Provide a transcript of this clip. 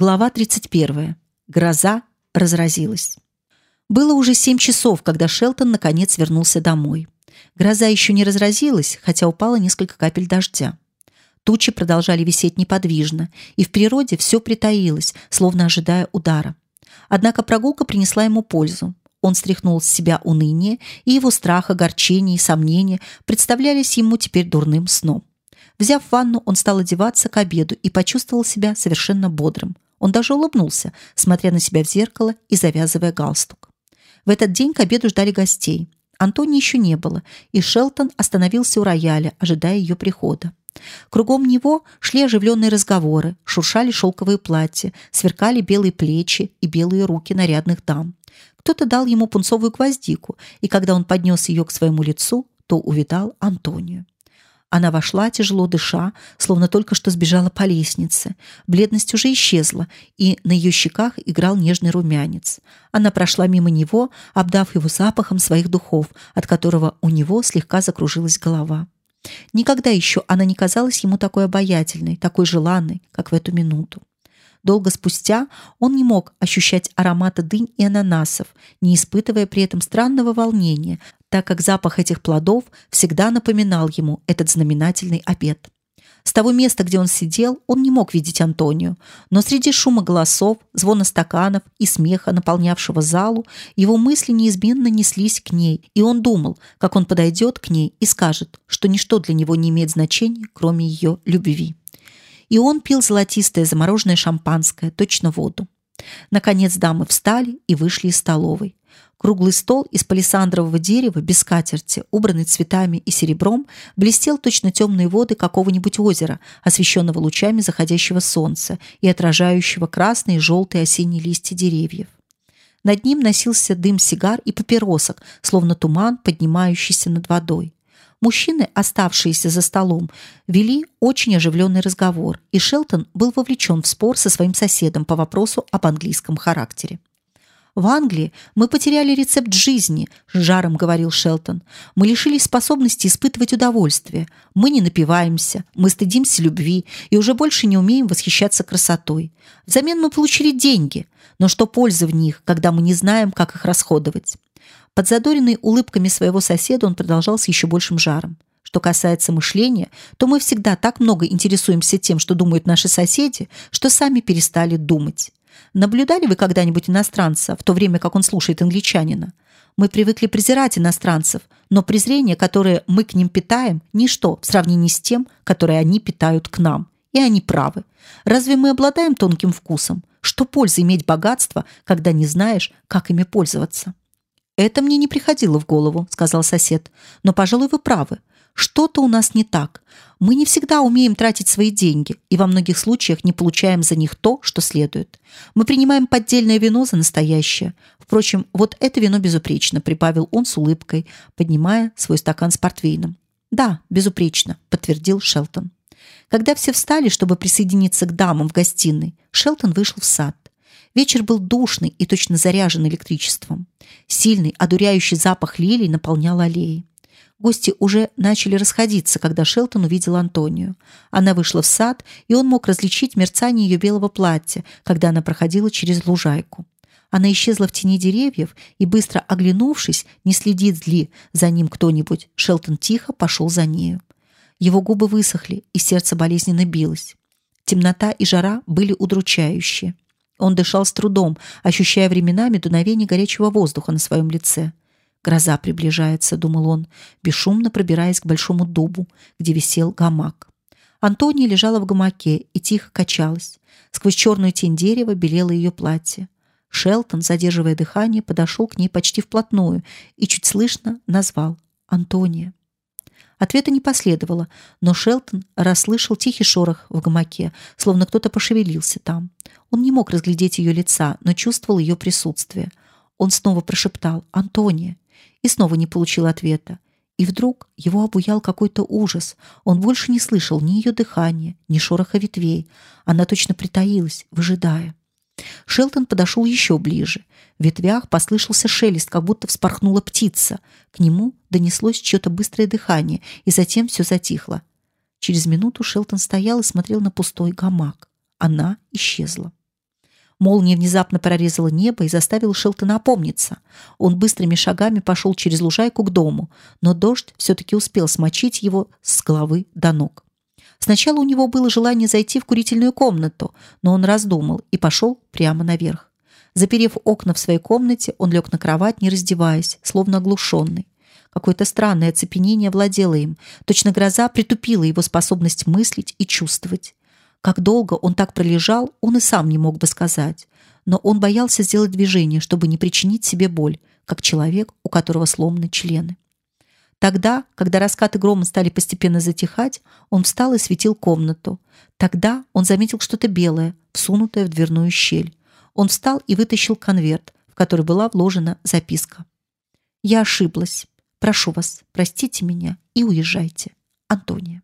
Глава 31. Гроза разразилась. Было уже семь часов, когда Шелтон наконец вернулся домой. Гроза еще не разразилась, хотя упало несколько капель дождя. Тучи продолжали висеть неподвижно, и в природе все притаилось, словно ожидая удара. Однако прогулка принесла ему пользу. Он стряхнул с себя уныние, и его страх, огорчение и сомнения представлялись ему теперь дурным сном. Взяв ванну, он стал одеваться к обеду и почувствовал себя совершенно бодрым. Он даже улыбнулся, смотря на себя в зеркало и завязывая галстук. В этот день к обеду ждали гостей. Антони еще не было, и Шелтон остановился у рояля, ожидая ее прихода. Кругом него шли оживленные разговоры, шуршали шелковые платья, сверкали белые плечи и белые руки нарядных дам. Кто-то дал ему пунцовую гвоздику, и когда он поднес ее к своему лицу, то увидал Антонию. Она вошла, тяжело дыша, словно только что сбежала по лестнице. Бледность уже исчезла, и на ее щеках играл нежный румянец. Она прошла мимо него, обдав его запахом своих духов, от которого у него слегка закружилась голова. Никогда еще она не казалась ему такой обаятельной, такой желанной, как в эту минуту. Долго спустя он не мог ощущать аромата дынь и ананасов, не испытывая при этом странного волнения, так как запах этих плодов всегда напоминал ему этот знаменательный обед. С того места, где он сидел, он не мог видеть Антонию, но среди шума голосов, звона стаканов и смеха, наполнявшего залу, его мысли неизменно неслись к ней, и он думал, как он подойдет к ней и скажет, что ничто для него не имеет значения, кроме ее любви. И он пил золотистое замороженное шампанское, точно воду. Наконец дамы встали и вышли из столовой. Круглый стол из палисандрового дерева без скатерти, убранный цветами и серебром, блестел точно темные воды какого-нибудь озера, освещенного лучами заходящего солнца и отражающего красные и желтые осенние листья деревьев. Над ним носился дым сигар и папиросок, словно туман, поднимающийся над водой. Мужчины, оставшиеся за столом, вели очень оживленный разговор, и Шелтон был вовлечен в спор со своим соседом по вопросу об английском характере. В Англии мы потеряли рецепт жизни, с жаром говорил Шелтон. Мы лишились способности испытывать удовольствие. Мы не напиваемся, мы стыдимся любви и уже больше не умеем восхищаться красотой. Взамен мы получили деньги, но что пользы в них, когда мы не знаем, как их расходовать? Подзадоренный улыбками своего соседа, он продолжал с еще большим жаром. Что касается мышления, то мы всегда так много интересуемся тем, что думают наши соседи, что сами перестали думать. Наблюдали вы когда-нибудь иностранца, в то время как он слушает англичанина? Мы привыкли презирать иностранцев, но презрение, которое мы к ним питаем, ничто в сравнении с тем, которое они питают к нам. И они правы. Разве мы обладаем тонким вкусом? Что пользы иметь богатство, когда не знаешь, как ими пользоваться? Это мне не приходило в голову, сказал сосед. Но, пожалуй, вы правы. Что-то у нас не так. Мы не всегда умеем тратить свои деньги и во многих случаях не получаем за них то, что следует. Мы принимаем поддельное вино за настоящее. Впрочем, вот это вино безупречно, прибавил он с улыбкой, поднимая свой стакан с портвейном. Да, безупречно, подтвердил Шелтон. Когда все встали, чтобы присоединиться к дамам в гостиной, Шелтон вышел в сад. Вечер был душный и точно заряжен электричеством. Сильный, одуряющий запах лилий наполнял аллеи. Гости уже начали расходиться, когда Шелтон увидел Антонию. Она вышла в сад, и он мог различить мерцание ее белого платья, когда она проходила через лужайку. Она исчезла в тени деревьев, и быстро оглянувшись, не следит ли за ним кто-нибудь, Шелтон тихо пошел за нею. Его губы высохли, и сердце болезненно билось. Темнота и жара были удручающие. Он дышал с трудом, ощущая временами дуновение горячего воздуха на своем лице. Гроза приближается, думал он, бесшумно пробираясь к большому дубу, где висел гамак. Антония лежала в гамаке и тихо качалась. Сквозь черную тень дерева белело ее платье. Шелтон, задерживая дыхание, подошел к ней почти вплотную и чуть слышно назвал Антония. Ответа не последовало, но Шелтон расслышал тихий шорох в гамаке, словно кто-то пошевелился там. Он не мог разглядеть ее лица, но чувствовал ее присутствие. Он снова прошептал «Антония!» и снова не получил ответа. И вдруг его обуял какой-то ужас. Он больше не слышал ни ее дыхания, ни шороха ветвей. Она точно притаилась, выжидая. Шелтон подошел еще ближе. В ветвях послышался шелест, как будто вспорхнула птица. К нему донеслось чье-то быстрое дыхание, и затем все затихло. Через минуту Шелтон стоял и смотрел на пустой гамак. Она исчезла. Молния внезапно прорезала небо и заставила Шелтона опомниться. Он быстрыми шагами пошел через лужайку к дому, но дождь все-таки успел смочить его с головы до ног. Сначала у него было желание зайти в курительную комнату, но он раздумал и пошел прямо наверх. Заперев окна в своей комнате, он лег на кровать, не раздеваясь, словно оглушенный. Какое-то странное оцепенение владело им. Точно гроза притупила его способность мыслить и чувствовать. Как долго он так пролежал, он и сам не мог бы сказать. Но он боялся сделать движение, чтобы не причинить себе боль, как человек, у которого сломаны члены. Тогда, когда раскаты грома стали постепенно затихать, он встал и светил комнату. Тогда он заметил что-то белое, всунутое в дверную щель. Он встал и вытащил конверт, в который была вложена записка. «Я ошиблась. Прошу вас, простите меня и уезжайте. Антония».